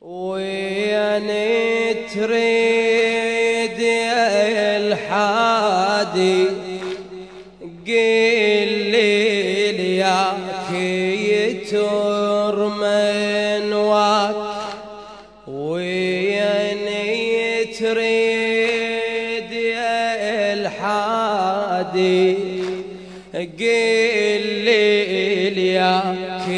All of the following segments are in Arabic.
ويعني تريد يا الحادي قل لي لياك يتر من واك. ويعني تريد يا الحادي قل لي لياك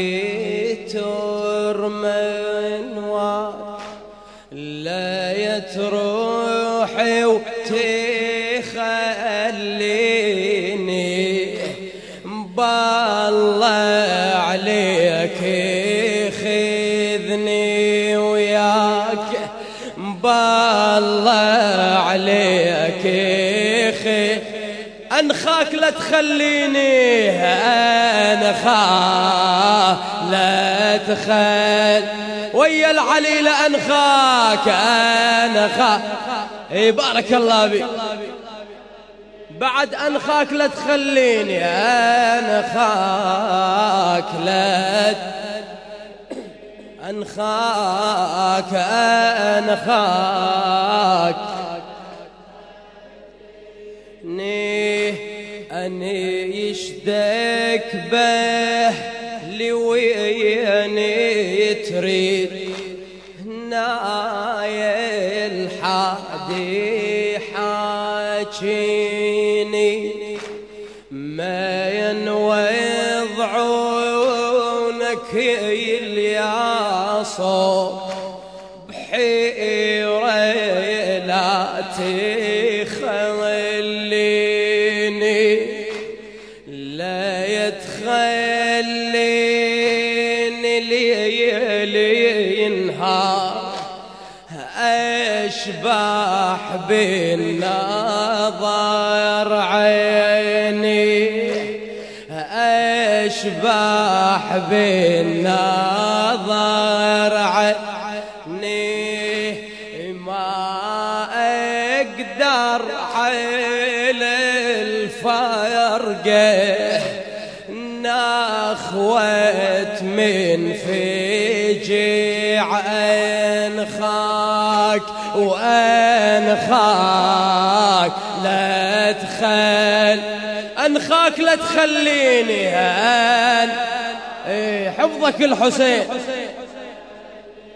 خذني وياك بالله عليك خذ أنخاك لا تخليني انخاك لا تخل. ويا العلي لانخاك أنخاك إي بارك الله بي بعد أنخاك لا تخليني أنخاك لا أنخاك أنخاك. ني أني يشدك به لويني تريد. ناي الحادي حاجيني تخليني لا يتخليني ليلي ينهار. أشبح بالنظر عيني أشبح بالنظر عيني. نخوت من فجع انخاك وانخاك لا تخل انخاك لا تخليني هان إيه حفظك الحسين.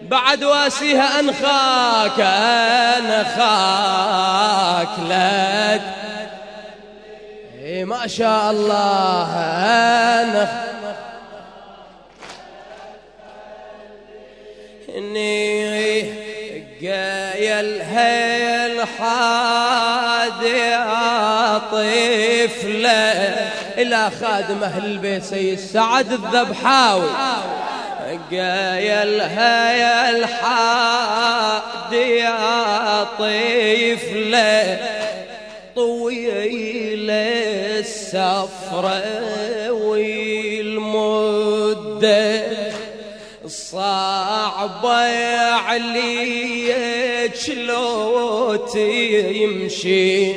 بعد واسيها انخاك انخاك لا إيه ما شاء الله انخ إني قايل هالحادي طفله إلى خادم أهل البيت سيد سعد الذبحاوي. قايل هيا الحادي طفله طويله السفره والمدة. صعبة عليك لو تمشي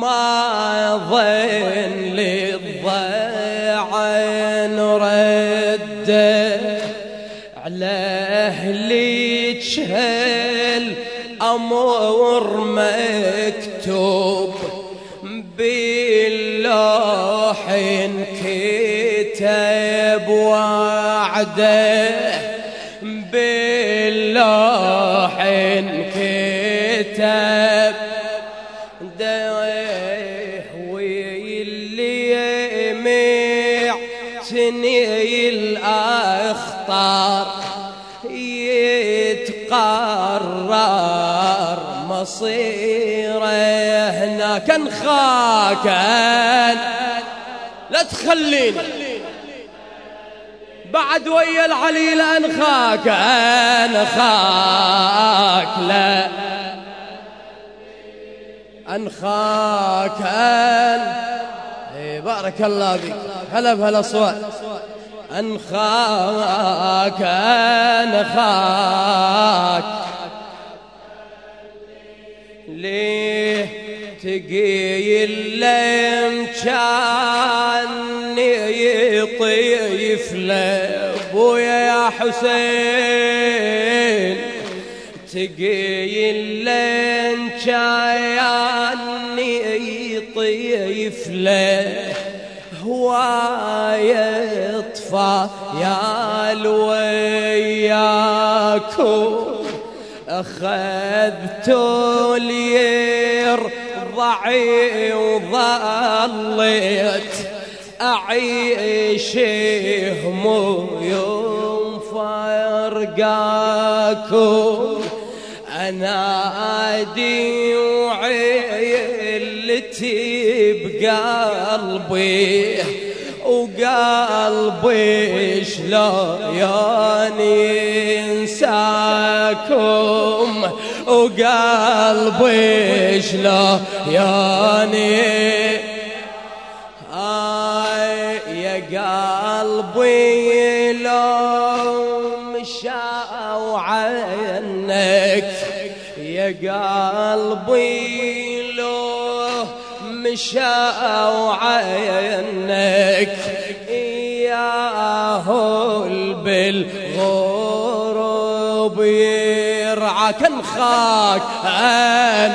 ما ظن للضيعن رده على أهليك هالأمر مكتوب باللوح كتاب وعده. كتاب ده واللي معتني الأخطار. يتقرر مصيره هناك انخاك لا تخليني. بعد ويا العلي لانخاك انخاك لا أنخاك ان إيه بارك الله بك هلا بهالاصوات أنخاك أنخاك. ليه تقي الليم كان يطيف لأبويا يا حسين؟ تقي اللين كياني طيفله هواي طفى يا الوياكم أخذت الير ضعي وظليت أعيش هموم فرقاكم أنا أدي وعيلتي بقلبي وقلبي شلون ينساكم؟ وقلبي شلون آي يا قلبي لو مشاو عنك يا قلبي مشاو عنك يا بالغروب يرعى كنخاك. أن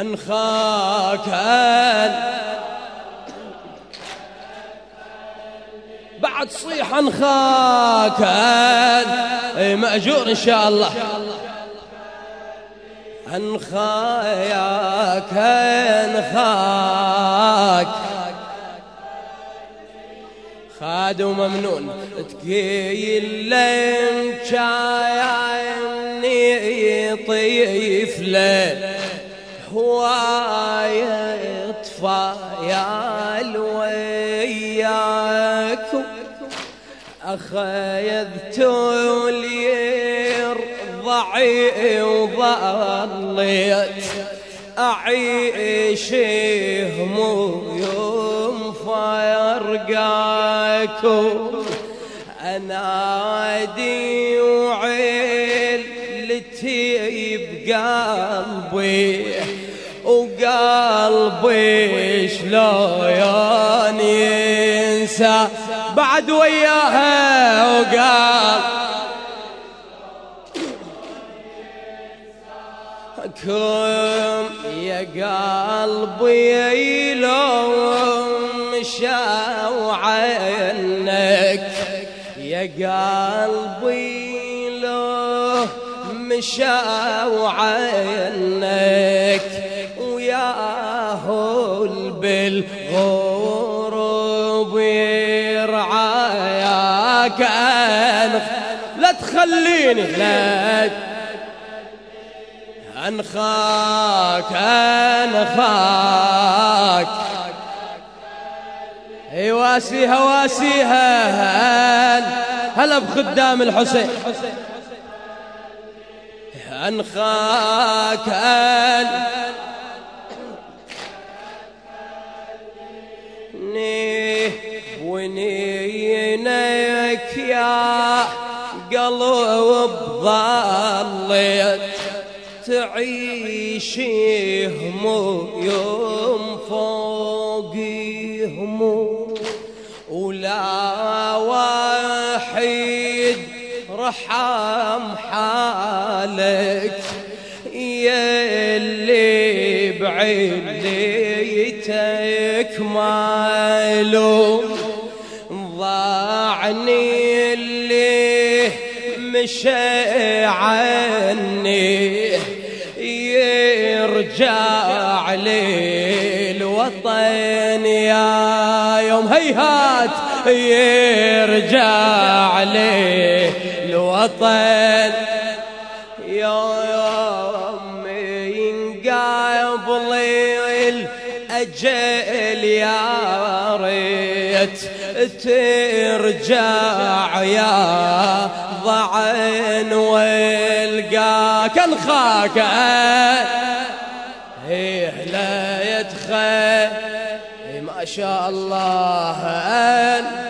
أنخاك. أن بعد صيح أنخاك. أن مأجور إن شاء الله. أنخاك أنخاك. خاد وممنون تقيل لين شايعني طيف له هواي يطفى يا الوياكم أخذت الير ضعي وظليت. أعيش هموم فرقاكم أنادي وعيلتي بقلبي وقلبي شلون ينسى. بعد وياها وقال يا قلبي لو مشاو عنك يا قلبي لو مشاو عنك وياهل بالغروب يرعاك لا تخليني لا أنخاك أنخاك. إي واسيها واسيها. هلا بخدام الحسين. أنخاك أن ونينك يا قلب ظليت تعيش هموم فوقي هموم ولا واحد رحم حالك يلي بعليتك مالو ضاعني اللي مشى عني. يرجع للوطن يا يوم هيهات يرجع للوطن يا يوم ينقابل الأجل يا ريت ترجع يا ضعن والقاك انخاك إيه لا يدخل. ما شاء الله. أن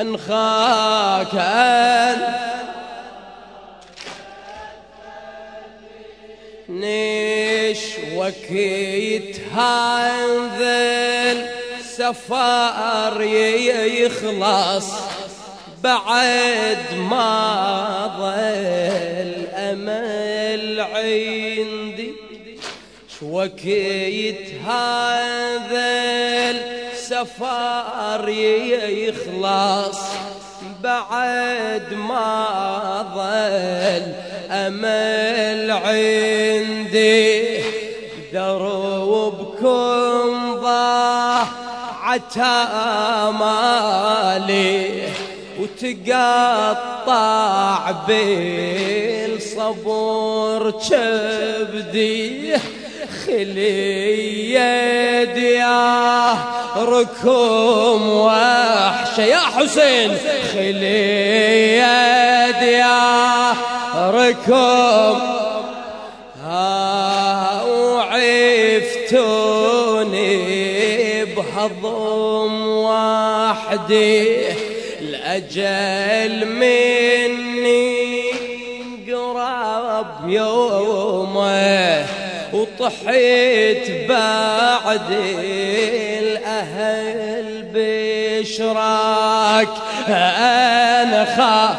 أنخاك أن نيش وكيت هذا سفار يخلص بعد ما أمل عندي شوكيت هذا السفار يخلص بعد ما ظل أمل عندي. دروبكم ضاعت آمالي وتقطع بالصبر كبدي خلي يا ركم وحشة يا حسين. خلي يا ركم ها وعفتوني بهضم وحدي. الأجل مني يومه وطحيت بعد الأهل بشراك. أنا خاف.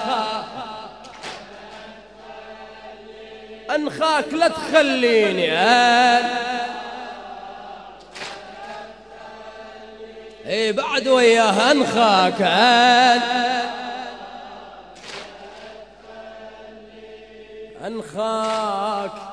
أنخاك لا تخليني. أنا اي بعد وياه انخاك أنخاك.